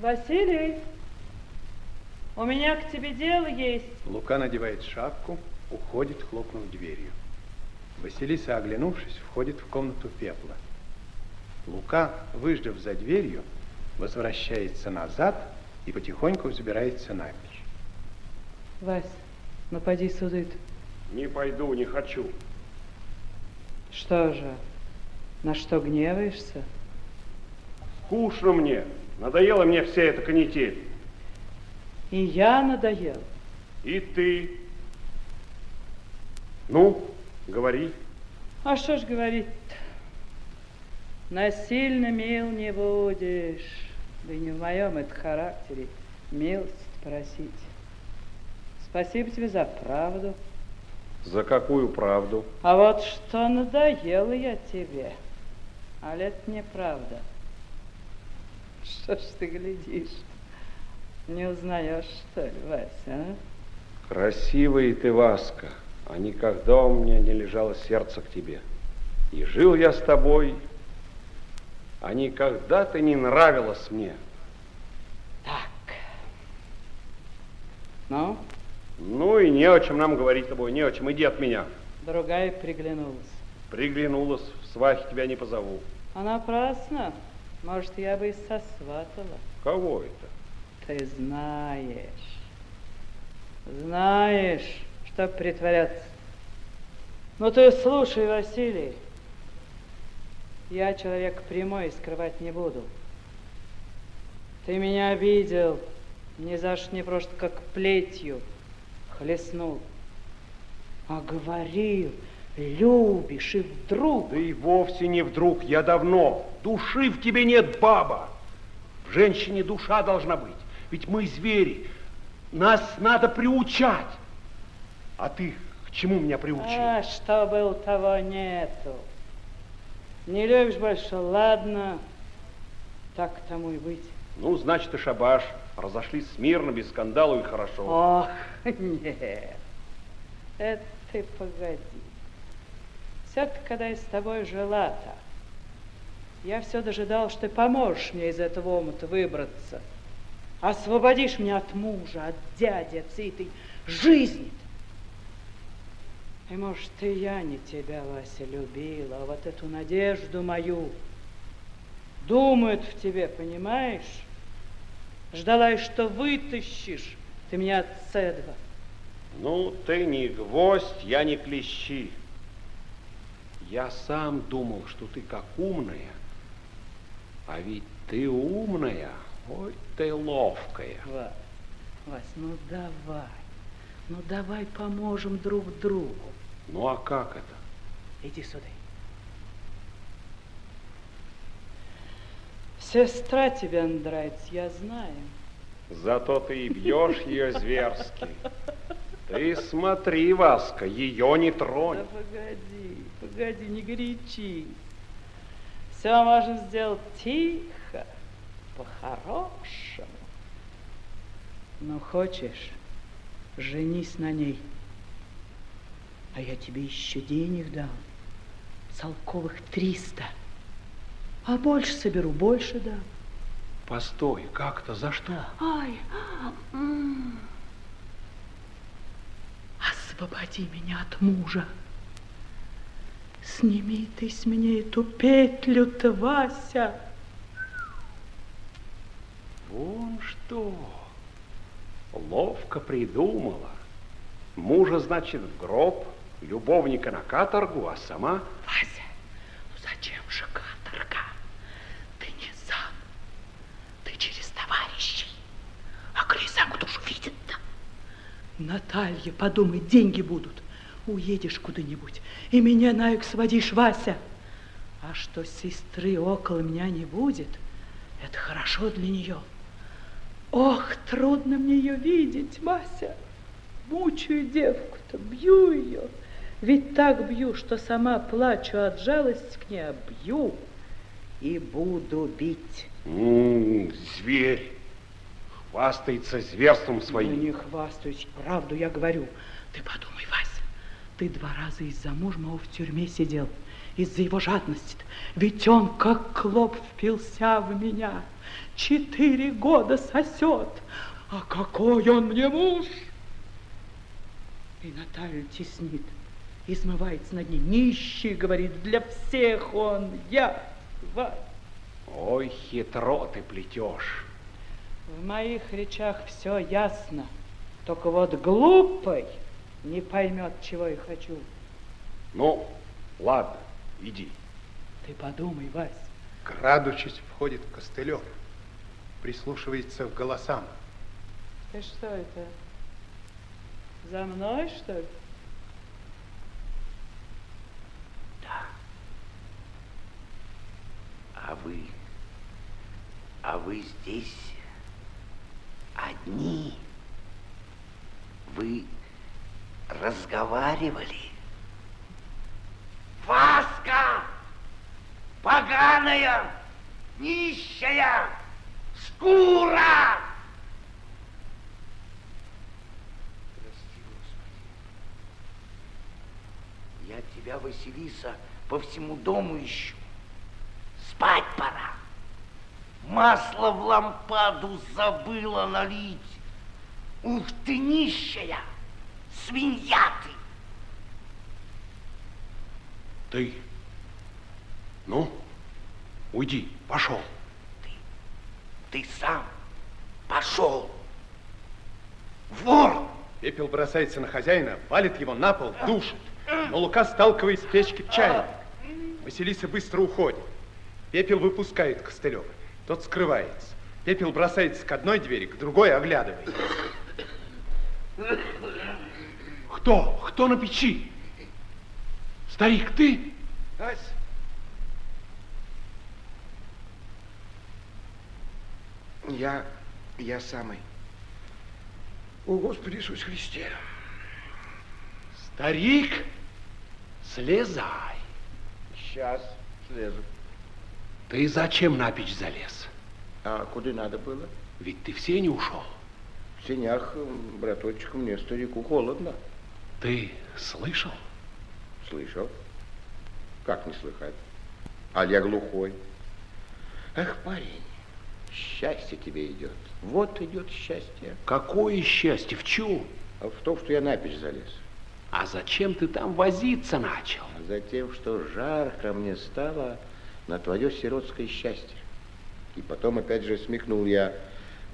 Василий, у меня к тебе дело есть. Лука надевает шапку, уходит, хлопнув дверью. Василиса, оглянувшись, входит в комнату пепла. Лука, выждав за дверью, возвращается назад и потихоньку взбирается на печь. Вась, ну поди сюда. Не пойду, не хочу. Что же, на что гневаешься? Скучно мне. Надоела мне вся эта канитель. И я надоел. И ты. Ну, говори. А что ж говорить Насильно мил не будешь. Да и не в моем это характере милость просить. Спасибо тебе за правду. За какую правду? А вот что надоела я тебе. А это неправда. Что ж ты глядишь? Не узнаешь, что ли, Вася, а? Красивый ты, Васка, а никогда у меня не лежало сердце к тебе. И жил я с тобой, а никогда ты не нравилась мне. Так. Ну? Ну и не о чем нам говорить с тобой, не о чем. Иди от меня. Другая приглянулась. Приглянулась, в свахи тебя не позову. А напрасно. Может, я бы и сосватала. Кого это? Ты знаешь. Знаешь, что притворяться. Ну ты слушай, Василий. Я человек прямой скрывать не буду. Ты меня обидел, ни за что не просто как плетью хлестнул. А говорил, любишь, и вдруг... Да и вовсе не вдруг, я давно. Души в тебе нет, баба. В женщине душа должна быть. Ведь мы звери. Нас надо приучать. А ты к чему меня приучил? А, что был, того нету. Не любишь больше, ладно. Так тому и быть. Ну, значит, и шабаш. Разошлись смирно, без скандала и хорошо. Ох, нет. Это ты погоди. Все-таки, когда я с тобой жила-то, я все дожидал, что ты поможешь мне из этого омута выбраться. Освободишь меня от мужа, от дяди, от всей этой жизни. И, может, и я не тебя, Вася, любила, а вот эту надежду мою думают в тебе, понимаешь? Ждала, что вытащишь ты меня от Цедва. Ну, ты не гвоздь, я не клещи. Я сам думал, что ты как умная, а ведь ты умная, ой, ты ловкая. Вась, Вась, ну давай, ну давай поможем друг другу. Ну а как это? Иди сюда. Сестра тебе нравится, я знаю. Зато ты и бьешь ее зверски. Ты смотри, Васка, ее не тронь. Да погоди, погоди, не горячись. Все можно сделать тихо, по-хорошему. Ну, хочешь, женись на ней. А я тебе еще денег дам. Целковых триста. А больше соберу, больше дам. Постой, как-то за что? Ай, освободи меня от мужа. Сними ты с меня эту петлю-то, Вася. Вон что. Ловко придумала. Мужа, значит, в гроб, любовника на каторгу, а сама... Вася, ну зачем же каторга? Ты не сам. Ты через товарищей. А Криза кто ж видит-то? Наталья, подумай, деньги будут. Уедешь куда-нибудь и меня на юг сводишь, Вася. А что сестры около меня не будет, это хорошо для нее. Ох, трудно мне ее видеть, Вася. Мучаю девку-то, бью ее. Ведь так бью, что сама плачу от жалости к ней, а бью и буду бить. М -м, зверь. Хвастается зверством своим. Ну, не хвастаюсь, правду я говорю. Ты подумай, Вася, ты два раза из-за мужа моего в тюрьме сидел. Из-за его жадности. Ведь он, как клоп, впился в меня. четыре года сосет. А какой он мне муж! И Наталью теснит, измывается над ней. Нищий, говорит, для всех он, я, Вась. Ой, хитро ты плетешь. В моих речах все ясно. Только вот глупый не поймет, чего я хочу. Ну, ладно, иди. Ты подумай, Вась. Крадучись, входит Костылев. Прислушивается к голосам. Ты что это? За мной, что ли? Да. А вы, а вы здесь одни. Вы разговаривали. Васка! Поганая! Нищая! Скура! Прости, Господи. Я тебя, Василиса, по всему дому ищу. Спать пора. Масло в лампаду забыла налить. Ух ты, нищая! Свинья ты! Ты. Ну, уйди, пошел. Ты, ты сам пошел. Вор! Пепел бросается на хозяина, валит его на пол, душит. Но Лука сталкивает с печки в чайник. Василиса быстро уходит. Пепел выпускает Костылева. Тот скрывается. Пепел бросается к одной двери, к другой оглядывает. Кто? Кто на печи? Старик, ты? Ась. Я, я самый. О, Господи Иисус Христе. Старик, слезай. Сейчас слезу. Ты зачем на печь залез? А куда надо было? Ведь ты все не ушел. В сенях, браточек, мне, старику, холодно. Ты слышал? Слышал? Как не слыхать? А я глухой. Эх, парень, счастье тебе идет. Вот идет счастье. Какое счастье, в чем? А в том, что я на печь залез. А зачем ты там возиться начал? А затем, что жарко мне стало на твое сиротское счастье. И потом опять же смекнул я,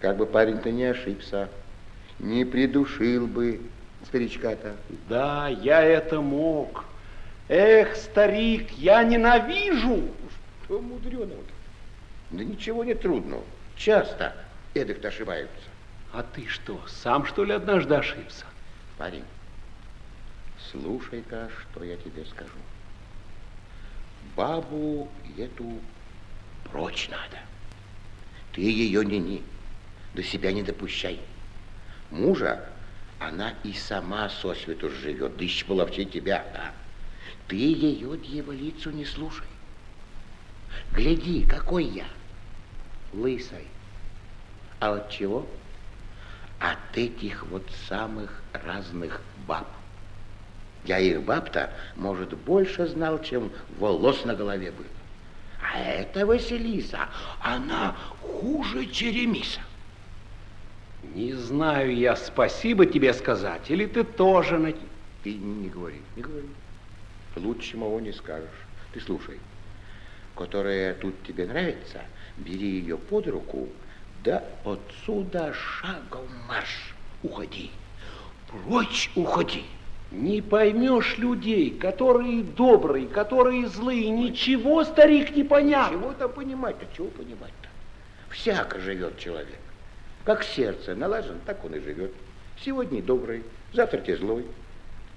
как бы парень-то не ошибся, не придушил бы старичка-то. Да, я это мог. Эх, старик, я ненавижу. Что мудреного-то? Да ничего не трудного. Часто эдак-то ошибаются. А ты что, сам что ли однажды ошибся? Парень, слушай-ка, что я тебе скажу. Бабу эту прочь надо. Ты ее не ни, до себя не допущай. Мужа она и сама сосвету живет, да еще половчей тебя, а? Ты ее дьяволицу не слушай. Гляди, какой я, лысый. А от чего? От этих вот самых разных баб. Я их баб-то, может, больше знал, чем волос на голове было. А эта Василиса, она хуже Черемиса. Не знаю я, спасибо тебе сказать, или ты тоже на... Ты не говори, не говори. Лучше моего не скажешь. Ты слушай, которая тут тебе нравится, бери ее под руку, да отсюда шагом марш. Уходи, прочь уходи. Не поймешь людей, которые добрые, которые злые, ничего, старик, не понятно. Чего там понимать-то, чего понимать-то? Всяко живет человек. Как сердце налажен, так он и живет. Сегодня добрый, завтра те злой.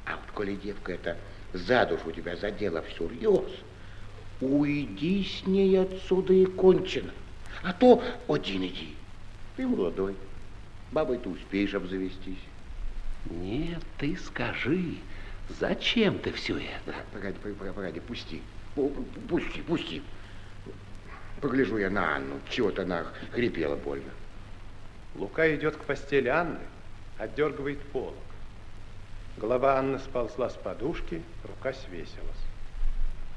А вот коли девка эта за душу тебя задела всерьез, уйди с ней отсюда и кончено. А то один иди. Ты молодой, бабой ты успеешь обзавестись. Нет, ты скажи, зачем ты все это? Погоди, погоди, погоди, пусти. Пу- пу- Пусти, пусти. Погляжу я на Анну, чего-то она хрипела больно. Лука идет к постели Анны, отдергивает полок. Голова Анны сползла с подушки, рука свесилась.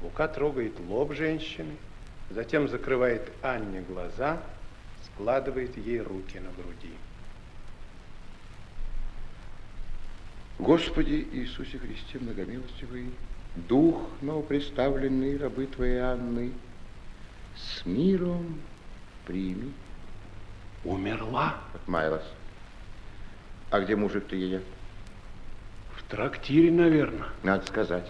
Лука трогает лоб женщины, затем закрывает Анне глаза, складывает ей руки на груди. Господи Иисусе Христе, многомилостивый, Дух новопредставленный рабы Твоей Анны, с миром прими. Умерла? Отмаялась. А где мужик-то ее? В трактире, наверное. Надо сказать.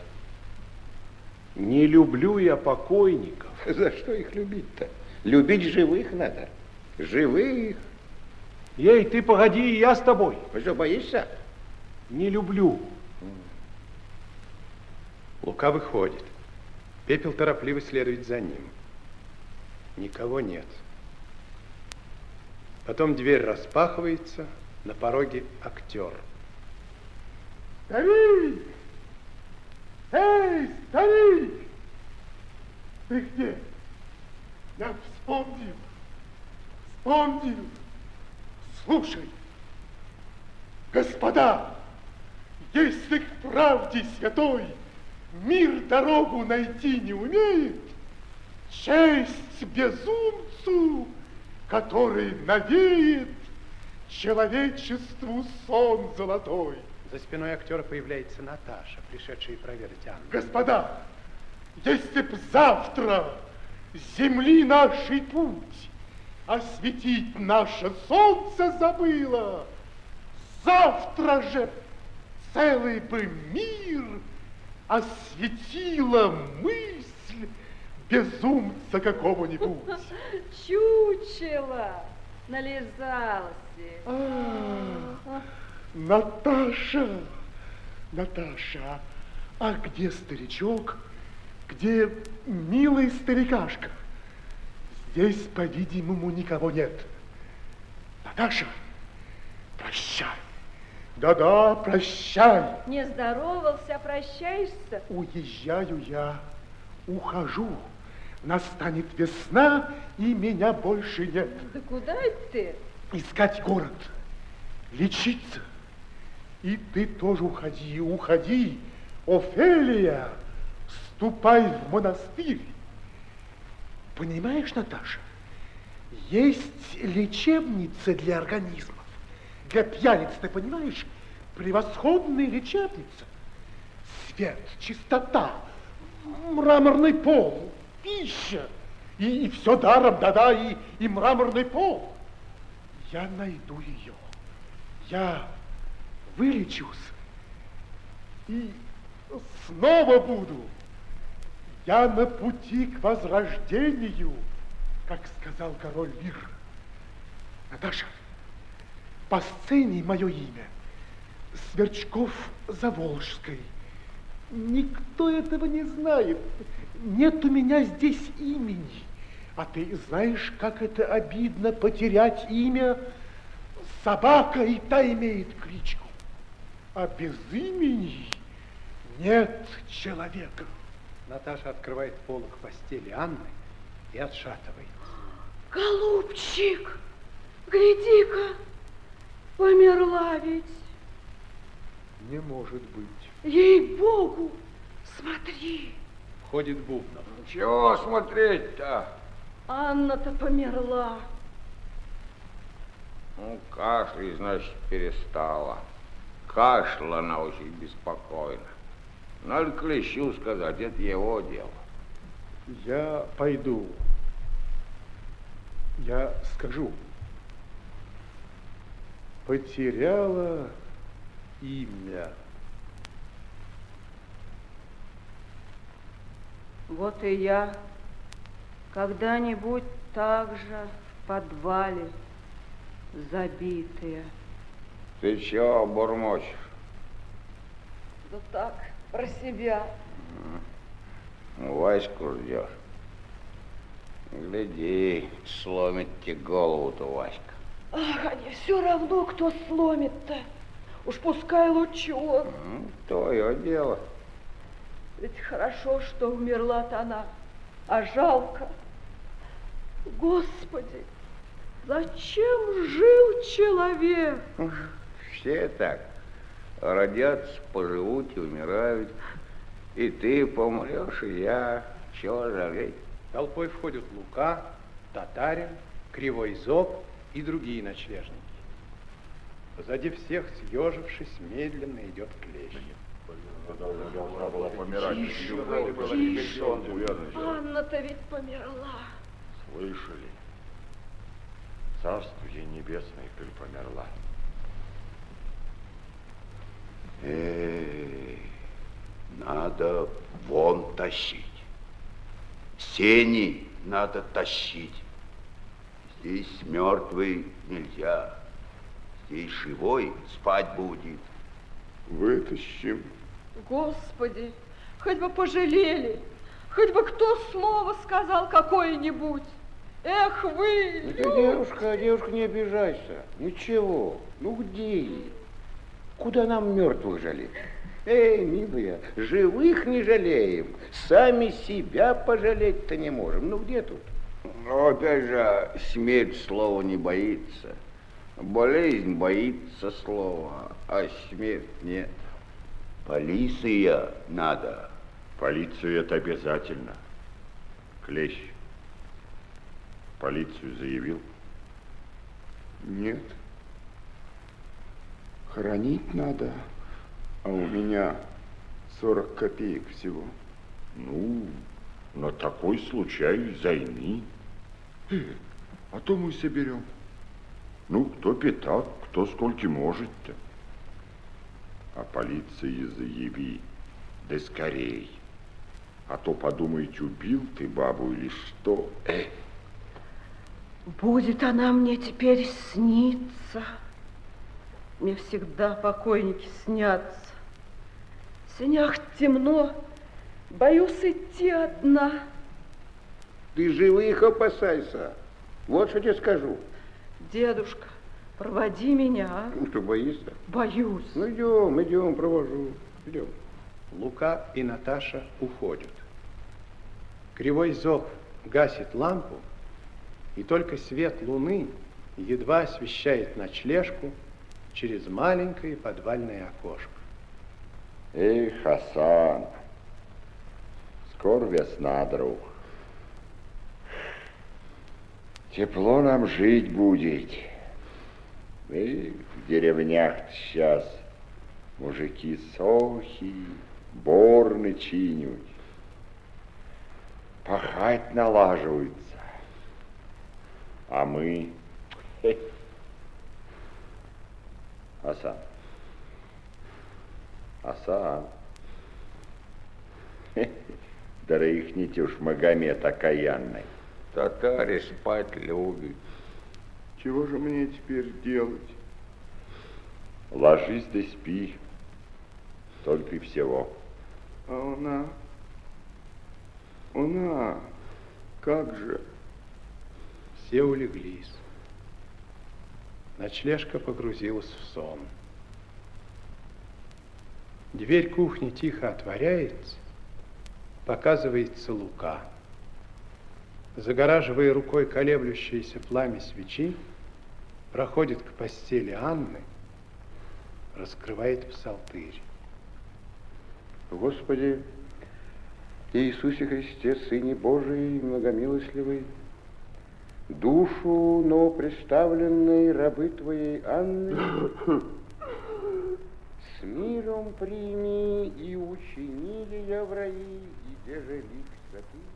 Не люблю я покойников. За что их любить-то? Любить живых надо. Живых. Ей, ты погоди, я с тобой. Вы что, боишься? Не люблю. Лука выходит. Пепел торопливо следует за ним. Никого нет. Потом дверь распахивается, на пороге актер. Старик! Эй, старик! Ты где? Я вспомнил, вспомнил. Слушай, господа, если к правде святой мир дорогу найти не умеет, честь безумцу, который навеет человечеству сон золотой. За спиной актера появляется Наташа, пришедшая проверить Анну. Господа, если б завтра земли нашей путь осветить наше солнце забыло, завтра же целый бы мир осветила мысль безумца какого-нибудь. Чучело нализался. А, Наташа, Наташа, а где старичок? Где милый старикашка? Здесь, по-видимому, никого нет. Наташа, прощай. Да-да, прощай. Не здоровался, прощаешься? Уезжаю я, ухожу. Настанет весна, и меня больше нет. Да куда ты? Искать город, лечиться. И ты тоже уходи, уходи. Офелия, ступай в монастырь. Понимаешь, Наташа, есть лечебница для организмов. Для пьяниц, ты понимаешь, превосходная лечебница. Свет, чистота, мраморный пол, пища. И, и все даром, да-да, и, и мраморный пол. Я найду ее. Я вылечусь и снова буду. Я на пути к возрождению, как сказал король Лир. Наташа, по сцене мое имя Сверчков Заволжской. Никто этого не знает. Нет у меня здесь имени. А ты знаешь, как это обидно потерять имя? Собака и та имеет кличку. А без имени нет человека. Наташа открывает полок постели Анны и отшатывает. Голубчик, гляди-ка, померла ведь. Не может быть. Ей-богу, смотри. Входит Бубнов. Чего смотреть-то? Анна-то померла. Ну, кашлять, значит, перестала. Кашляла она очень беспокойно. Надо клещу сказать, это его дело. Я пойду. Я скажу. Потеряла имя. Вот и я когда-нибудь так же в подвале забитая. Ты чего бормочешь? Да так, про себя. Ваську ждешь. Гляди, сломит тебе голову-то Васька. Ах, а не все равно, кто сломит-то. Уж пускай лучше он. М, Твое дело. Ведь хорошо, что умерла-то она, а жалко. Господи, зачем жил человек? Все так. Родятся, поживут и умирают. И ты помрешь, и я. Чего жалеть? Толпой входят Лука, Татарин Кривой Зоб и другие ночлежники. Позади всех, съежившись, медленно идет клещ. Должна была помирать. Тише, тише. Анна-то ведь померла. Слышали? Царствие небесное, коль померла. Эй, надо вон тащить. Сени надо тащить. Здесь мертвый нельзя. Здесь живой спать будет. Вытащим. Господи, хоть бы пожалели, хоть бы кто слово сказал какое-нибудь. Эх вы! Ну, ты, девушка, девушка, не обижайся. Ничего. Ну где? Куда нам мертвых жалеть? Эй, милая, живых не жалеем, сами себя пожалеть-то не можем. Ну где тут? Но опять же, смерть слова не боится. Болезнь боится слова, а смерть нет. Полиция надо. Полицию это обязательно. Клещ. Полицию заявил. Нет. Хранить надо, а у меня 40 копеек всего. Ну, на такой случай займи. Э, а то мы соберем. Ну, кто пятак, кто сколько может-то. А полиции заяви, да скорей. А то подумаете, убил ты бабу или что. Э, Будет она мне теперь сниться. Мне всегда покойники снятся. В сенях темно, боюсь идти одна. Ты живых опасайся. Вот что тебе скажу. Дедушка, проводи меня, а? Ну, что, боишься? Боюсь. Ну, идем, идем, провожу. Идем. Лука и Наташа уходят. Кривой Зоб гасит лампу, и только свет луны едва освещает ночлежку через маленькое подвальное окошко. Эй, Хасан, скоро весна, друг. Тепло нам жить будет. И в деревнях сейчас мужики сохи, борны чинят, пахать налаживаются. А мы... Асан. Асан. Хе. Дрыхните уж, Магомед окаянный. Татари спать любят. Чего же мне теперь делать? Ложись да спи. Только и всего. А она? Она? Как же? Все улеглись. Ночлежка погрузилась в сон. Дверь кухни тихо отворяется, показывается Лука. Загораживая рукой колеблющееся пламя свечи, проходит к постели Анны, раскрывает псалтырь. Господи, Иисусе Христе, Сыне Божий, многомилостливый, душу, но представленной рабы Твоей Анны, с миром прими и учини я в раи, и где же лик святых,